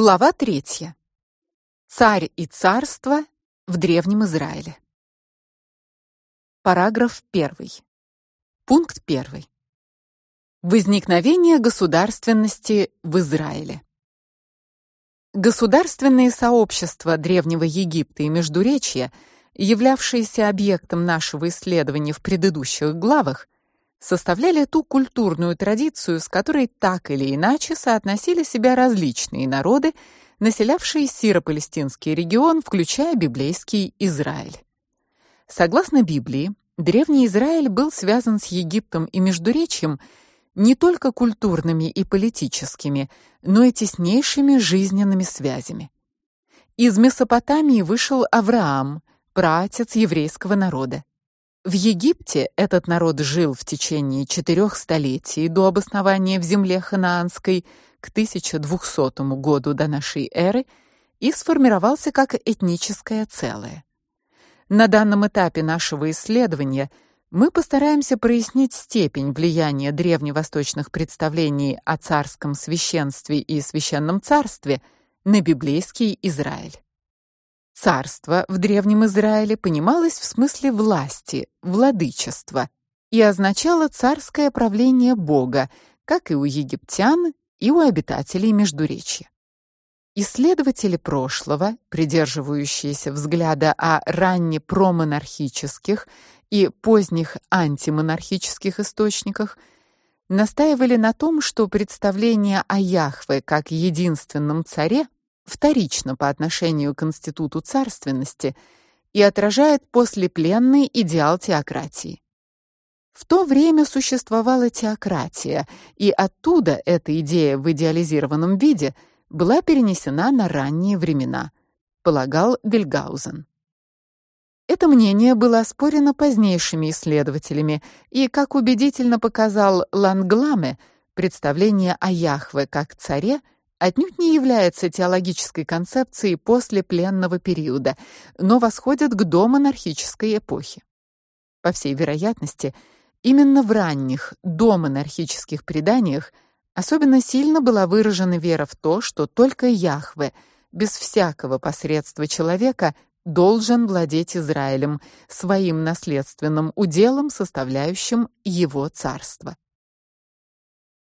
Глава третья. Царь и царство в древнем Израиле. Параграф 1. Пункт 1. Возникновение государственности в Израиле. Государственные сообщества древнего Египта и Междуречья, являвшиеся объектом нашего исследования в предыдущих главах, составляли ту культурную традицию, с которой так или иначе соотносили себя различные народы, населявшие сиро-палестинский регион, включая библейский Израиль. Согласно Библии, древний Израиль был связан с Египтом и Междуречьем не только культурными и политическими, но и теснейшими жизненными связями. Из Месопотамии вышел Авраам, праотец еврейского народа. В Египте этот народ жил в течение четырех столетий до обоснования в земле ханаанской к 1200 году до нашей эры и сформировался как этническое целое. На данном этапе нашего исследования мы постараемся прояснить степень влияния древневосточных представлений о царском священстве и священном царстве на библейский Израиль. Царство в древнем Израиле понималось в смысле власти, владычества и означало царское правление Бога, как и у египтян, и у обитателей Междуречья. Исследователи прошлого, придерживающиеся взгляда о раннепромонархических и поздних антимонархических источниках, настаивали на том, что представление о Яхве как единственном царе вторично по отношению к институту царственности и отражает послепленный идеал теократии. В то время существовала теократия, и оттуда эта идея в идеализированном виде была перенесена на ранние времена, полагал Вильгаузен. Это мнение было оспорено позднейшими исследователями, и, как убедительно показал Лангламе, представление о Яхве как царе – отнюдь не является теологической концепцией после пленного периода, но восходит к домонархической эпохе. По всей вероятности, именно в ранних домонархических преданиях особенно сильно была выражена вера в то, что только Яхве без всякого посредства человека должен владеть Израилем, своим наследственным уделом, составляющим его царство.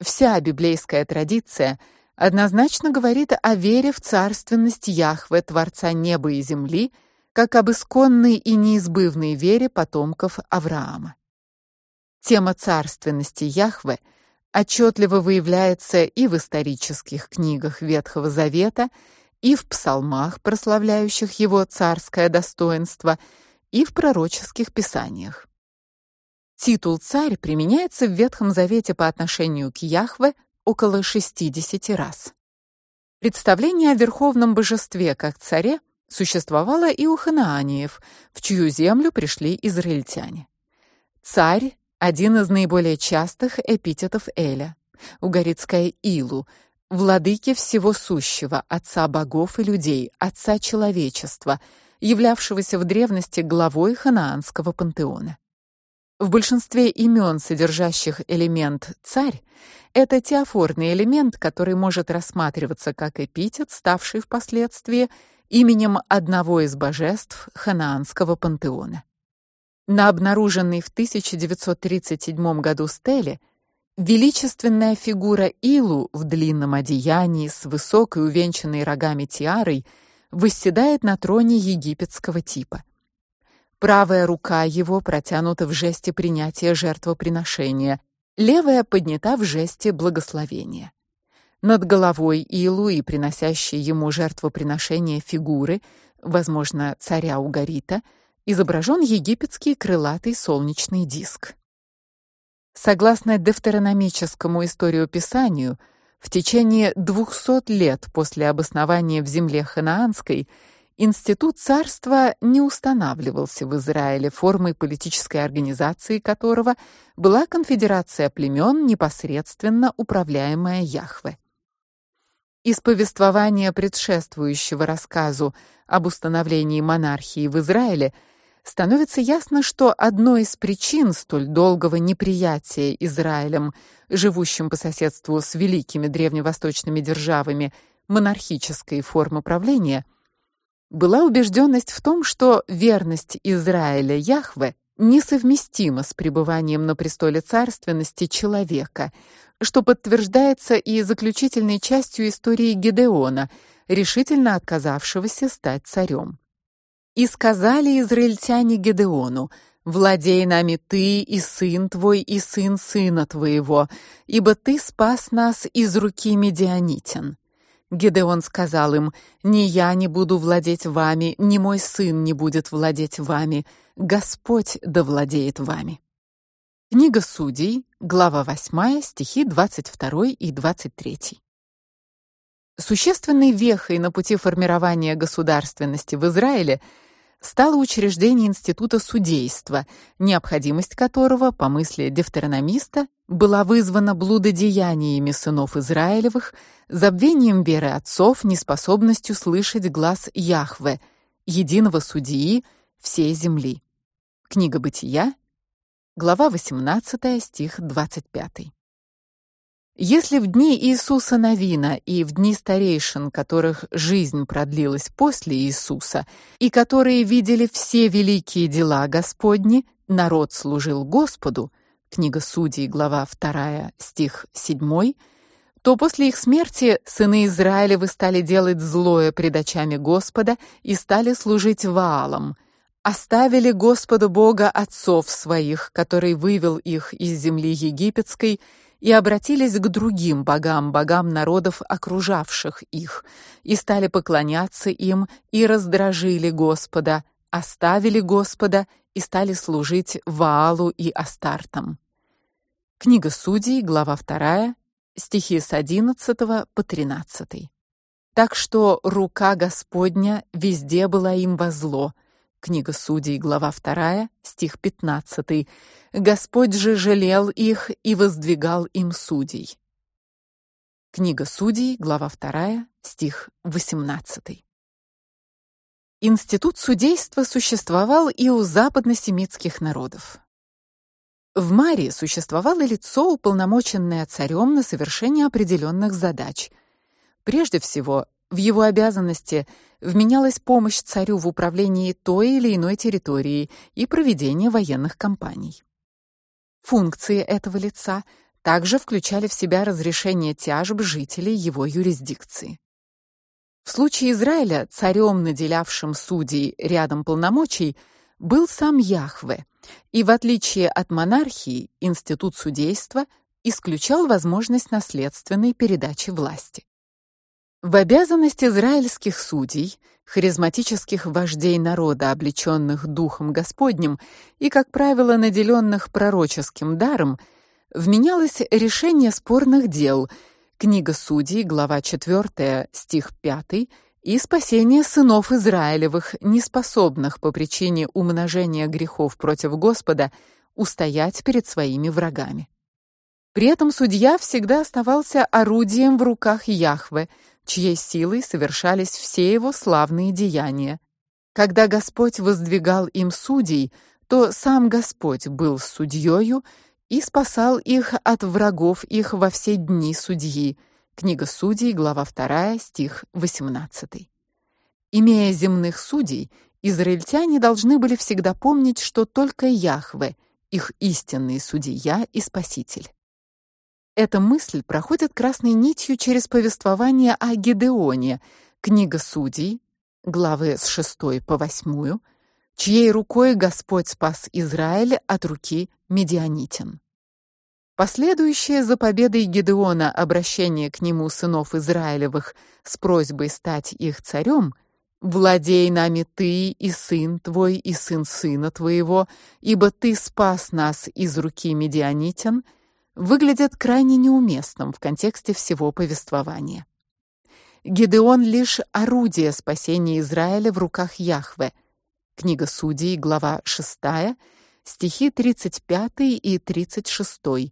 Вся библейская традиция — однозначно говорит о вере в царственность Яхве, Творца неба и земли, как об исконной и неизбывной вере потомков Авраама. Тема царственности Яхве отчетливо выявляется и в исторических книгах Ветхого Завета, и в псалмах, прославляющих его царское достоинство, и в пророческих писаниях. Титул царь применяется в Ветхом Завете по отношению к Яхве около 60 раз. Представление о верховном божестве как царе существовало и у ханааниев, в чью землю пришли израильтяне. Царь один из наиболее частых эпитетов Эля. Угарицкая Илу, владыки всего сущего, отца богов и людей, отца человечества, являвшегося в древности главой ханаанского пантеона. В большинстве имен, содержащих элемент царь, это теофорный элемент, который может рассматриваться как эпитет, ставший впоследствии именем одного из божеств ханаанского пантеона. На обнаруженной в 1937 году стеле величественная фигура Илу в длинном одеянии с высокой увенчанной рогами тиарой восседает на троне египетского типа. Правая рука его протянута в жесте принятия жертвоприношения, левая поднята в жесте благословения. Над головой Илу и приносящей ему жертвоприношение фигуры, возможно, царя Угарита, изображен египетский крылатый солнечный диск. Согласно дефтерономическому историописанию, в течение 200 лет после обоснования в земле ханаанской Институт царства не устанавливался в Израиле, формой политической организации которого была конфедерация племен, непосредственно управляемая Яхве. Из повествования предшествующего рассказу об установлении монархии в Израиле становится ясно, что одной из причин столь долгого неприятия Израилем, живущим по соседству с великими древневосточными державами, монархической формы правления, была убежденность в том, что верность Израиля Яхве несовместима с пребыванием на престоле царственности человека, что подтверждается и заключительной частью истории Гедеона, решительно отказавшегося стать царем. И сказали израильтяне Гедеону: Владей нами ты и сын твой и сын сына твоего, ибо ты спас нас из руки медианитян. Гедеон сказал им: "Ни я не буду владеть вами, ни мой сын не будет владеть вами, Господь да владеет вами". Книга Судей, глава 8, стихи 22 и 23. Существенной вехой на пути формирования государственности в Израиле стало учреждение института судейства, необходимость которого, по мысли дефтерономиста, была вызвана блудодеяниями сынов Израилевых, забвением веры отцов, неспособностью слышать глаз Яхве, единого судьи всей земли. Книга Бытия, глава 18, стих 25. Если в дни Иисуса Навина и в дни старейшин, которых жизнь продлилась после Иисуса, и которые видели все великие дела Господни, народ служил Господу, книга Судей, глава 2, стих 7, то после их смерти сыны Израилевы стали делать злое пред очами Господа и стали служить Ваалам, оставили Господа Бога отцов своих, который вывел их из земли египетской, и обратились к другим богам, богам народов, окружавших их, и стали поклоняться им и раздражили Господа, оставили Господа и стали служить Ваалу и Астартам. Книга Судей, глава 2, стихи с 11 по 13. Так что рука Господня везде была им во зло. Книга Судей, глава 2, стих 15. Господь же жалел их и воздвигал им судей. Книга Судей, глава 2, стих 18. Институт судейства существовал и у западносемитских народов. В Марии существовало лицо, уполномоченное царем на совершение определенных задач. Прежде всего, в его обязанности вменялась помощь царю в управлении той или иной территорией и проведение военных кампаний. Функции этого лица также включали в себя разрешение тяжб жителей его юрисдикции. В случае Израиля царем, наделявшим судей рядом полномочий, был сам Яхве, и в отличие от монархии, институт судейства исключал возможность наследственной передачи власти. В обязанность израильских судей харизматических вождей народа, облечённых духом Господним и, как правило, наделённых пророческим даром, вменялось решение спорных дел. Книга Судей, глава 4, стих 5, и спасение сынов Израилевых, неспособных по причине умножения грехов против Господа устоять перед своими врагами. При этом судья всегда оставался орудием в руках Яхве, чьей силой совершались все его славные деяния. Когда Господь воздвигал им судей, то сам Господь был судьёю и спасал их от врагов их во все дни судьи. Книга Судей, глава 2, стих 18. Имея земных судей, израильтяне должны были всегда помнить, что только Яхве их истинный судья и спаситель. Эта мысль проходит красной нитью через повествование о Гедеоне, книга Судей, главы с 6 по 8, чьей рукой Господь спас Израиль от руки медианитян. Последующее за победой Гедеона обращение к нему сынов Израилевых с просьбой стать их царем Владей нами ты и сын твой и сын сына твоего, ибо ты спас нас из руки медианитян выглядит крайне неуместным в контексте всего повествования. Гедеон лишь орудие спасения Израиля в руках Яхве. Книга Судей, глава 6, стихи 35 и 36.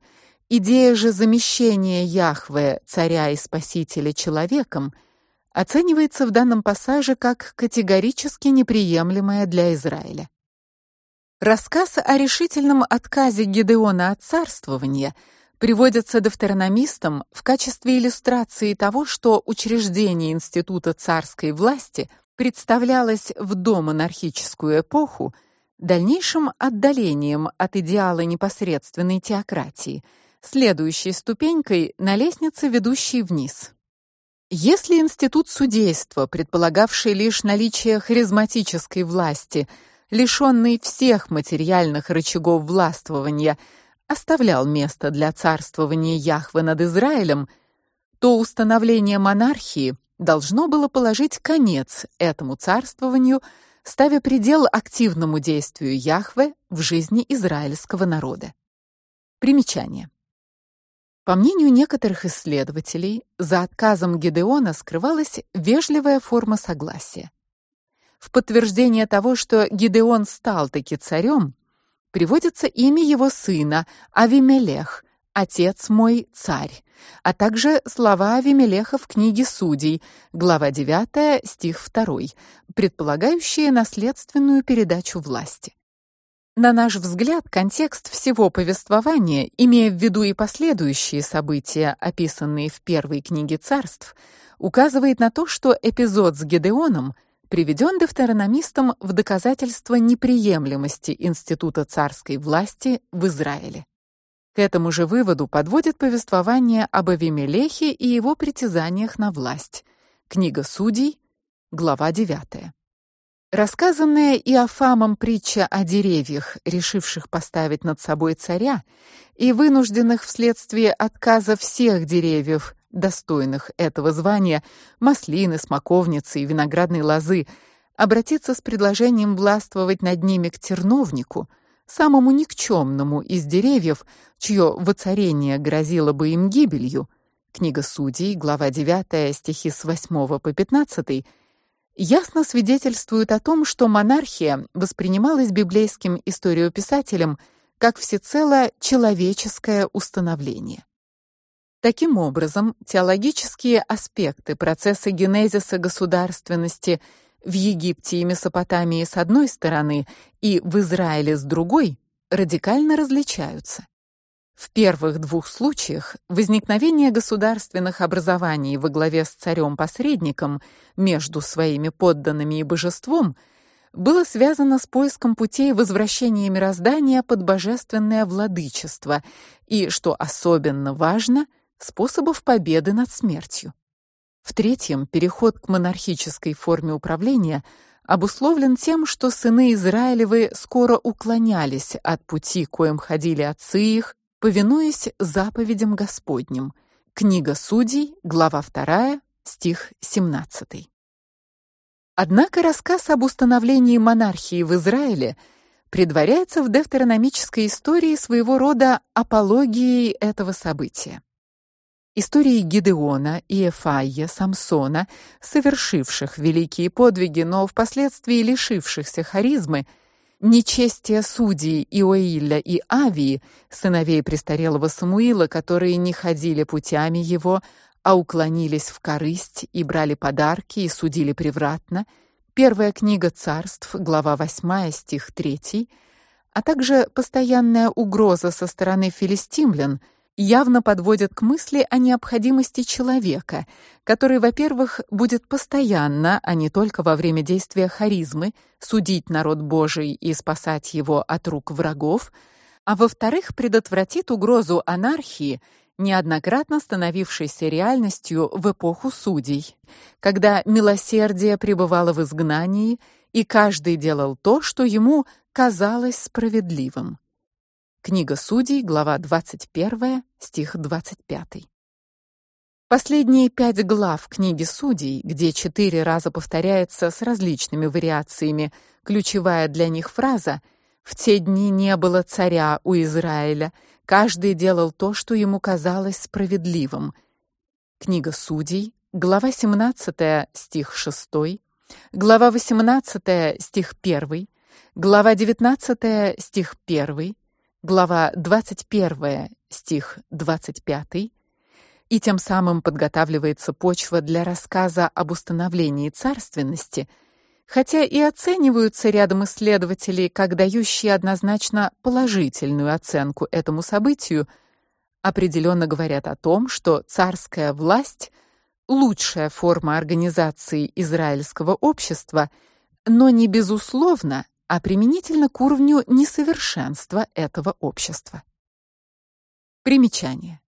Идея же замещения Яхве, царя и спасителя человеком, оценивается в данном пассаже как категорически неприемлемая для Израиля. Рассказ о решительном отказе Гедеона от царствования приводятся дефтерономистом в качестве иллюстрации того, что учреждение института царской власти представлялось в домонархическую эпоху дальнейшим отдалением от идеала непосредственной теократии, следующей ступенькой на лестнице, ведущей вниз. Если институт судейства, предполагавший лишь наличие харизматической власти, лишённый всех материальных рычагов властвования, оставлял место для царствования Яхвы над Израилем, то установление монархии должно было положить конец этому царствованию, ставя предел активному действию Яхвы в жизни израильского народа. Примечание. По мнению некоторых исследователей, за отказом Гедеона скрывалась вежливая форма согласия. В подтверждение того, что Гедеон стал таки царем, приводится имя его сына Авимелех, отец мой царь, а также слова Авимелеха в книге Судей, глава 9, стих 2, предполагающие наследственную передачу власти. На наш взгляд, контекст всего повествования, имея в виду и последующие события, описанные в первой книге Царств, указывает на то, что эпизод с Гедеоном приведен дефтерономистом в доказательство неприемлемости института царской власти в Израиле. К этому же выводу подводит повествование об Авимелехе и его притязаниях на власть. Книга Судей, глава 9. Рассказанная Иофамом притча о деревьях, решивших поставить над собой царя, и вынужденных вследствие отказа всех деревьев достойных этого звания, маслины, смоковницы и виноградной лозы, обратиться с предложением властвовать над ними к терновнику, самому никчемному из деревьев, чье воцарение грозило бы им гибелью. Книга Судей, глава 9, стихи с 8 по 15, ясно свидетельствует о том, что монархия воспринималась библейским историописателем как всецело человеческое установление. Таким образом, теологические аспекты процесса генезиса государственности в Египте и Месопотамии с одной стороны и в Израиле с другой радикально различаются. В первых двух случаях возникновение государственных образований во главе с царем-посредником между своими подданными и божеством было связано с поиском путей возвращения мироздания под божественное владычество и, что особенно важно, способов победы над смертью. В-третьем, переход к монархической форме управления обусловлен тем, что сыны Израилевы скоро уклонялись от пути, коим ходили отцы их, повинуясь заповедям Господним. Книга Судей, глава 2, стих 17. Однако рассказ об установлении монархии в Израиле предваряется в дефтерономической истории своего рода апологией этого события. Истории Гедеона, Иефаия, Самсона, совершивших великие подвиги, но впоследствии лишившихся харизмы, нечестия судей Иоиля и Авии, сыновей престарелого Самуила, которые не ходили путями его, а уклонились в корысть и брали подарки и судили превратно. Первая книга Царств, глава 8, стих 3, а также постоянная угроза со стороны филистимлян – явно подводят к мысли о необходимости человека, который, во-первых, будет постоянно, а не только во время действия харизмы, судить народ Божий и спасать его от рук врагов, а во-вторых, предотвратит угрозу анархии, неоднократно становившейся реальностью в эпоху судей, когда милосердие пребывало в изгнании, и каждый делал то, что ему казалось справедливым. Книга Судей, глава 21, стих 25. Последние пять глав книги Судей, где четыре раза повторяется с различными вариациями ключевая для них фраза «В те дни не было царя у Израиля, каждый делал то, что ему казалось справедливым». Книга Судей, глава 17, стих 6, глава 18, стих 1, глава 19, стих 1, глава 21, стих 25, и тем самым подготавливается почва для рассказа об установлении царственности, хотя и оцениваются рядом исследователей как дающие однозначно положительную оценку этому событию, определенно говорят о том, что царская власть лучшая форма организации израильского общества, но не безусловно, а применительно к уровню несовершенства этого общества. Примечание.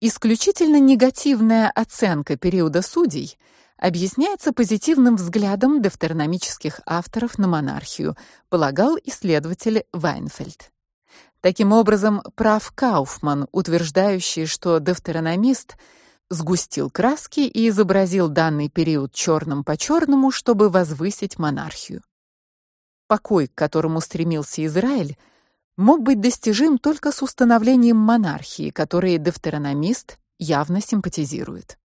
Исключительно негативная оценка периода судей объясняется позитивным взглядом дефтерономических авторов на монархию, полагал исследователь Вайнфельд. Таким образом, прав Кауфман, утверждающий, что дефтерономист сгустил краски и изобразил данный период черным по черному, чтобы возвысить монархию. Покой, к которому стремился Израиль, мог быть достижим только с установлением монархии, которой дефтерономист явно симпатизирует.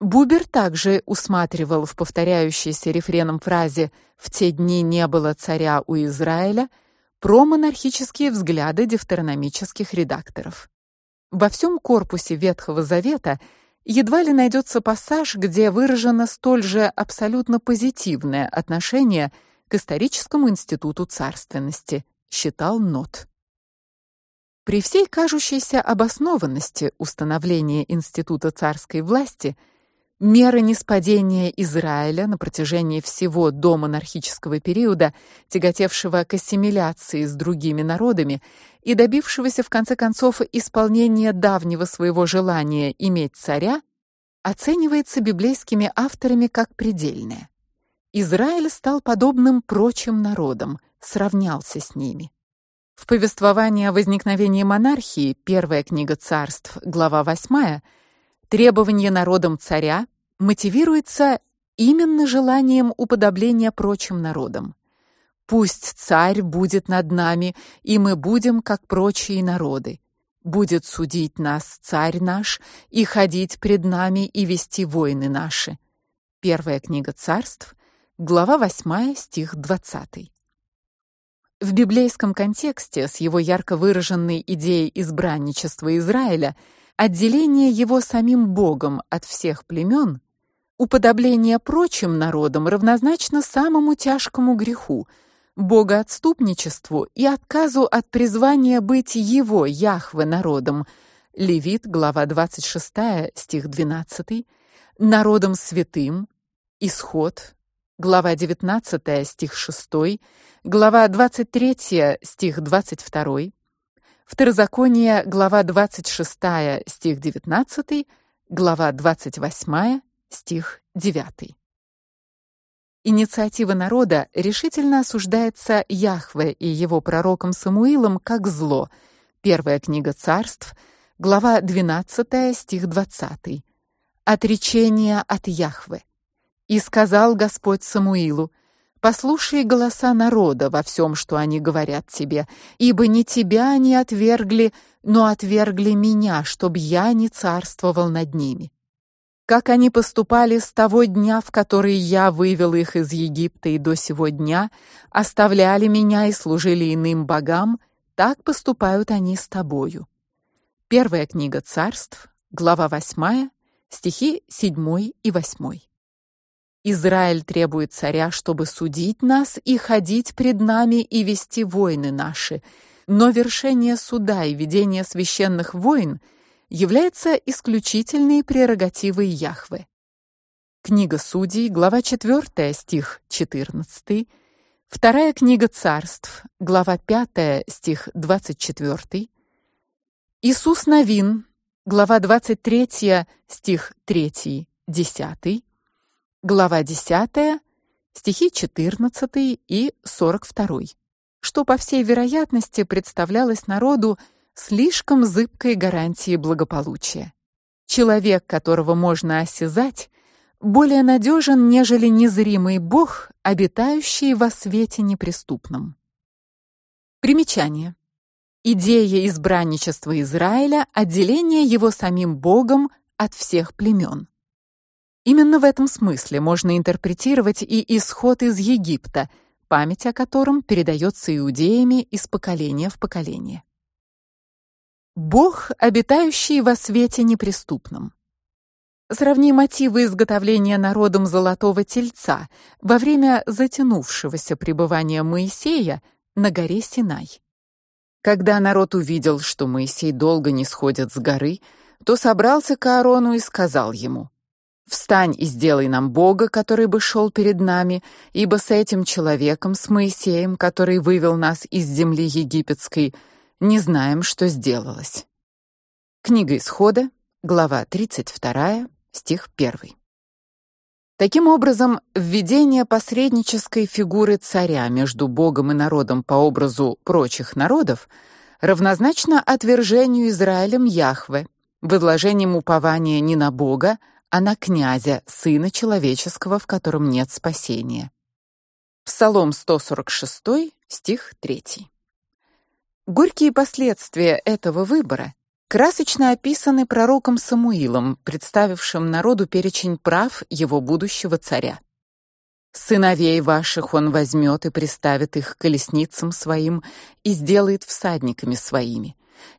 Бубер также усматривал в повторяющейся рефреном фразе «в те дни не было царя у Израиля» промонархические взгляды дефтерономических редакторов. Во всем корпусе Ветхого Завета едва ли найдется пассаж, где выражено столь же абсолютно позитивное отношение к историческому институту царственности, считал Нот. При всей кажущейся обоснованности установления института царской власти, меры ниспадения Израиля на протяжении всего домонархического периода, тяготевшего к ассимиляции с другими народами и добившегося в конце концов исполнения давнего своего желания иметь царя, оценивается библейскими авторами как предельное. Израиль стал подобным прочим народам, сравнялся с ними. В повествовании о возникновении монархии, первая книга Царств, глава 8, требование народом царя мотивируется именно желанием уподобления прочим народам. Пусть царь будет над нами, и мы будем как прочие народы. Будет судить нас царь наш и ходить пред нами и вести войны наши. Первая книга Царств, глава 8, стих 20. В библейском контексте с его ярко выраженной идеей избранничества Израиля, отделения его самим Богом от всех племен, уподобление прочим народам равнозначно самому тяжкому греху богоотступничеству и отказу от призвания быть его Яхве народом. Левит, глава 26, стих 12, народом святым. Исход, глава 19, стих 6, глава 23, стих 22, Второзаконие, глава 26, стих 19, глава 28, стих 9. Инициатива народа решительно осуждается Яхве и его пророком Самуилом как зло. Первая книга Царств, глава 12, стих 20. Отречение от Яхве. И сказал Господь Самуилу: Послушай голоса народа во всем, что они говорят тебе, ибо не тебя они отвергли, но отвергли меня, чтобы я не царствовал над ними. Как они поступали с того дня, в который я вывел их из Египта и до сего дня, оставляли меня и служили иным богам, так поступают они с тобою. Первая книга Царств, глава 8, стихи 7 и 8. Израиль требует царя, чтобы судить нас и ходить пред нами и вести войны наши. Но вершение суда и ведение священных войн является исключительной прерогативой Яхвы. Книга Судей, глава 4, стих 14. Вторая книга Царств, глава 5, стих 24. Иисус Навин, глава 23, стих 3, 10 глава 10, стихи 14 и 42, что по всей вероятности представлялось народу слишком зыбкой гарантией благополучия. Человек, которого можно осязать, более надежен, нежели незримый Бог, обитающий во свете неприступном. Примечание. Идея избранничества Израиля отделение его самим Богом от всех племен. Именно в этом смысле можно интерпретировать и исход из Египта, память о котором передается иудеями из поколения в поколение. Бог, обитающий во свете неприступном. Сравни мотивы изготовления народом золотого тельца во время затянувшегося пребывания Моисея на горе Синай. Когда народ увидел, что Моисей долго не сходит с горы, то собрался к Аарону и сказал ему: Встань и сделай нам Бога, который бы шел перед нами, ибо с этим человеком, с Моисеем, который вывел нас из земли египетской, не знаем, что сделалось. Книга Исхода, глава 32, стих 1. Таким образом, введение посреднической фигуры царя между Богом и народом по образу прочих народов равнозначно отвержению Израилем Яхве, возложением упования не на Бога, а на князя, сына человеческого, в котором нет спасения. Псалом 146, стих 3. Горькие последствия этого выбора красочно описаны пророком Самуилом, представившим народу перечень прав его будущего царя. Сыновей ваших он возьмет и приставит их к колесницам своим и сделает всадниками своими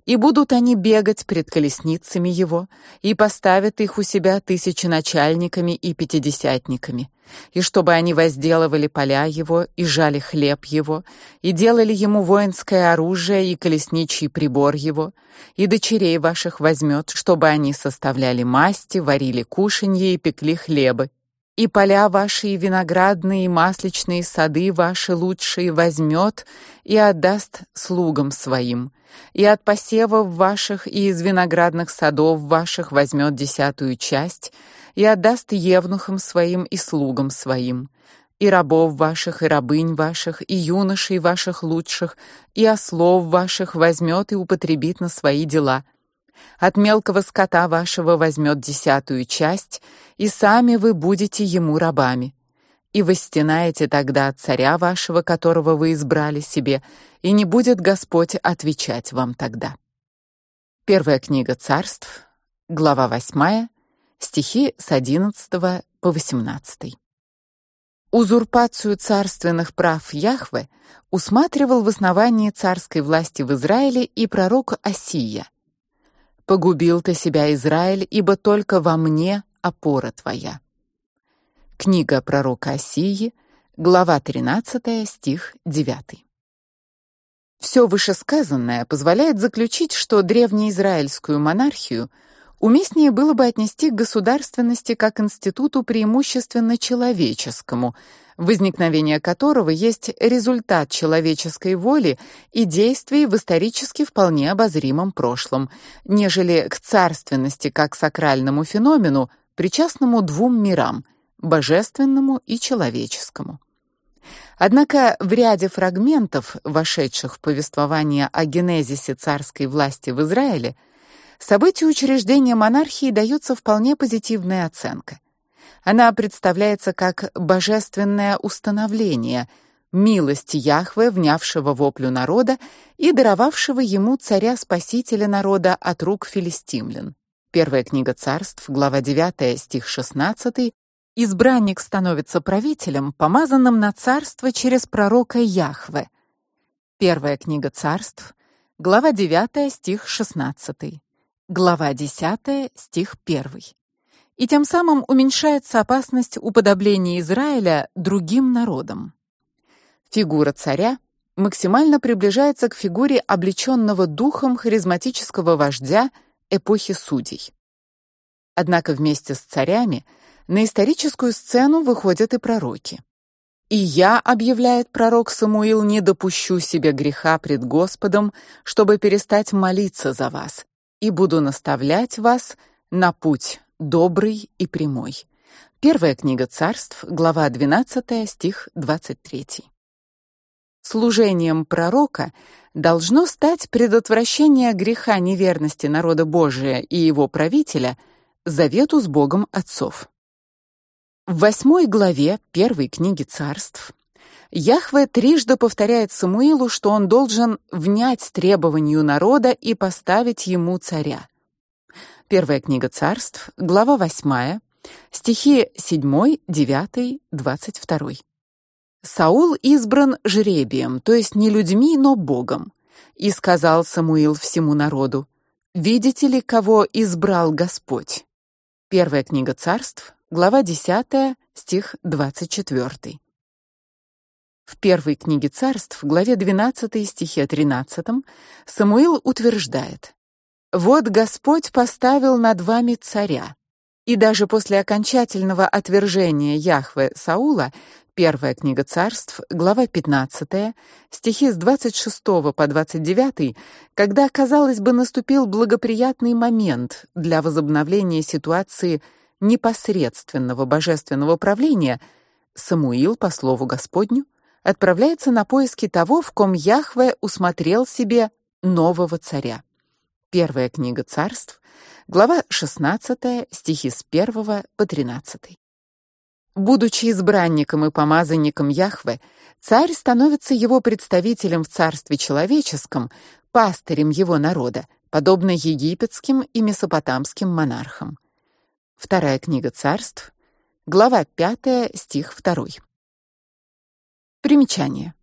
и будут они бегать пред колесницами его, и поставят их у себя тысяченачальниками и пятидесятниками, и чтобы они возделывали поля его и жали хлеб его, и делали ему воинское оружие и колесничий прибор его, и дочерей ваших возьмет, чтобы они составляли масти, варили кушанье и пекли хлебы, и поля ваши, и виноградные, и масличные сады ваши лучшие возьмет и отдаст слугам своим, и от посевов ваших и из виноградных садов ваших возьмет десятую часть и отдаст евнухам своим и слугам своим, и рабов ваших и рабынь ваших и юношей ваших лучших и ослов ваших возьмет и употребит на свои дела, от мелкого скота вашего возьмет десятую часть, и сами вы будете ему рабами. И восстенаете тогда от царя вашего, которого вы избрали себе, и не будет Господь отвечать вам тогда. Первая книга Царств, глава 8, стихи с 11 по 18. Узурпацию царственных прав Яхве усматривал в основании царской власти в Израиле и пророк Осия. Погубил ты себя, Израиль, ибо только во мне опора твоя. Книга пророка Осии, глава 13, стих 9. Все вышесказанное позволяет заключить, что древнеизраильскую монархию уместнее было бы отнести к государственности как институту преимущественно человеческому, возникновение которого есть результат человеческой воли и действий в исторически вполне обозримом прошлом, нежели к царственности как сакральному феномену, причастному двум мирам божественному и человеческому. Однако в ряде фрагментов, вошедших в повествование о генезисе царской власти в Израиле, событию учреждения монархии дается вполне позитивная оценка. Она представляется как божественное установление, милость Яхве, внявшего воплю народа и даровавшего ему царя-спасителя народа от рук филистимлян. Первая книга Царств, глава 9, стих 16. Избранник становится правителем, помазанным на царство через пророка Яхве. Первая книга Царств, глава 9, стих 16. Глава 10, стих 1 и тем самым уменьшается опасность уподобления Израиля другим народам. Фигура царя максимально приближается к фигуре облечённого духом харизматического вождя эпохи судей. Однако вместе с царями на историческую сцену выходят и пророки. И я, объявляет пророк Самуил, не допущу себе греха пред Господом, чтобы перестать молиться за вас, и буду наставлять вас на путь добрый и прямой. Первая книга Царств, глава 12, стих 23. Служением пророка должно стать предотвращение греха неверности народа Божия и его правителя завету с Богом отцов. В восьмой главе первой книги Царств Яхве трижды повторяет Самуилу, что он должен внять требованию народа и поставить ему царя. Первая книга Царств, глава 8, стихи 7, 9, 22. Саул избран жребием, то есть не людьми, но Богом. И сказал Самуил всему народу: "Видите ли, кого избрал Господь?" Первая книга Царств, глава 10, стих 24. В первой книге Царств, главе 12 стихе 13, Самуил утверждает: Вот Господь поставил над вами царя. И даже после окончательного отвержения Яхве Саула Первая книга Царств, глава 15, стихи с 26 по 29, когда, казалось бы, наступил благоприятный момент для возобновления ситуации непосредственного божественного правления, Самуил, по слову Господню, отправляется на поиски того, в ком Яхве усмотрел себе нового царя. Первая книга Царств, глава 16, стихи с 1 по 13. Будучи избранником и помазанником Яхве, царь становится его представителем в царстве человеческом, пастырем его народа, подобно египетским и месопотамским монархам. Вторая книга Царств, глава 5, стих 2. Примечание.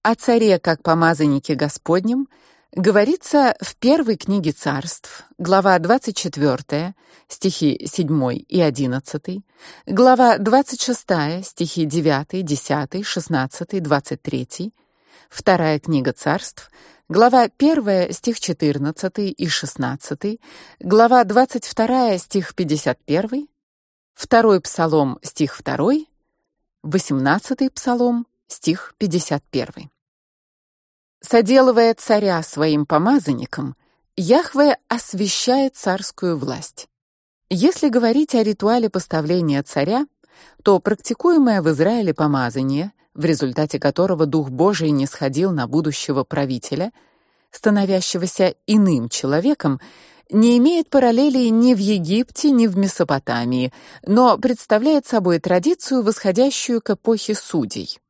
О царе как помазаннике Господнем говорится в первой книге Царств, глава 24, стихи 7 и 11, глава 26, стихи 9, 10, 16, 23, вторая книга Царств, глава 1, стих 14 и 16, глава 22, стих 51, второй псалом, стих 2, 18 псалом, стих 51. Соделывая царя своим помазанником, Яхве освящает царскую власть. Если говорить о ритуале поставления царя, то практикуемое в Израиле помазание, в результате которого дух Божий не сходил на будущего правителя, становящегося иным человеком, не имеет параллелей ни в Египте, ни в Месопотамии, но представляет собой традицию, восходящую к эпохе судей.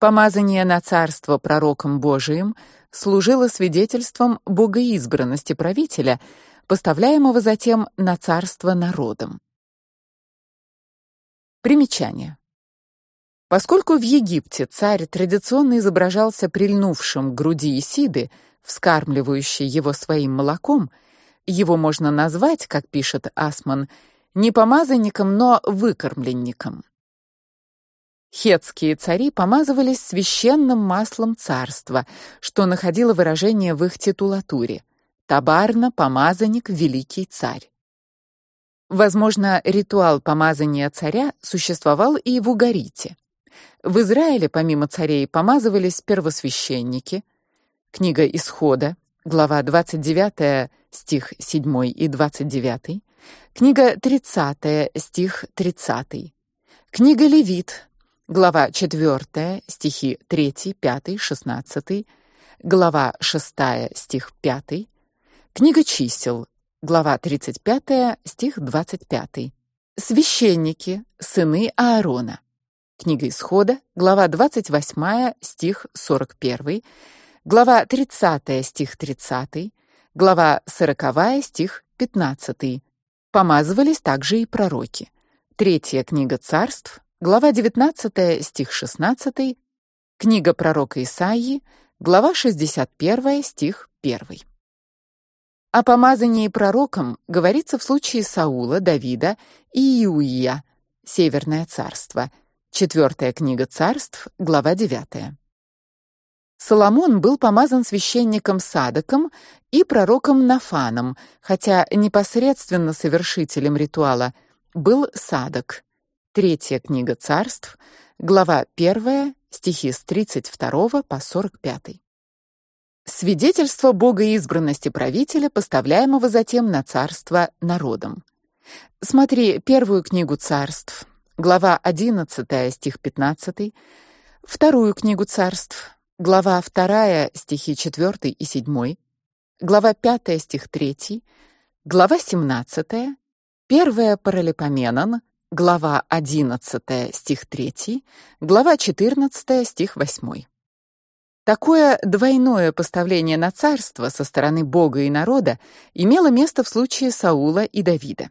Помазание на царство пророком Божиим служило свидетельством богоизбранности правителя, поставляемого затем на царство народом. Примечание. Поскольку в Египте царь традиционно изображался прильнувшим к груди Исиды, вскармливающей его своим молоком, его можно назвать, как пишет Асман, не помазанником, но выкормленником. Хетские цари помазывались священным маслом царства, что находило выражение в их титулатуре: Табарна, помазанник, великий царь. Возможно, ритуал помазания царя существовал и в Угарите. В Израиле помимо царей помазывались первосвященники. Книга Исхода, глава 29, стих 7 и 29. Книга 30, стих 30. Книга Левит, Глава 4, стихи 3, 5, 16, глава 6, стих 5, книга чисел, глава 35, стих 25. Священники, сыны Аарона. Книга Исхода, глава 28, стих 41, глава 30, стих 30, глава 40, стих 15. Помазывались также и пророки. Третья книга Царств, Глава 19, стих 16, книга пророка Исаии, глава 61, стих 1. О помазании пророком говорится в случае Саула, Давида и Иуия, Северное царство. Четвертая книга Царств, глава 9. Соломон был помазан священником Садоком и пророком Нафаном, хотя непосредственно совершителем ритуала был Садок. Третья книга Царств, глава 1, стихи с 32 по 45. Свидетельство богоизбранности правителя, поставляемого затем на царство народом. Смотри первую книгу Царств, глава 11, стих 15, вторую книгу Царств, глава 2, стихи 4 и 7, глава 5, стих 3, глава 17, первая Паралипоменон, глава 11, стих 3, глава 14, стих 8. Такое двойное поставление на царство со стороны Бога и народа имело место в случае Саула и Давида.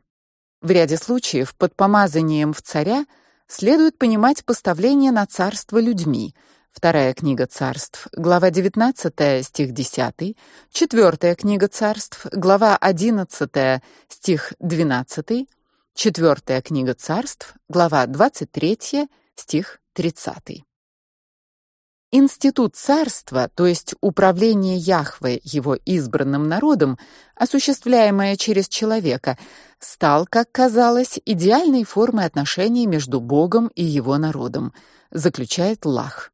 В ряде случаев под помазанием в царя следует понимать поставление на царство людьми. Вторая книга Царств, глава 19, стих 10, четвертая книга Царств, глава 11, стих 12, Четвертая книга Царств, глава 23, стих 30. Институт царства, то есть управление Яхве его избранным народом, осуществляемое через человека, стал, как казалось, идеальной формой отношений между Богом и его народом, заключает Лах.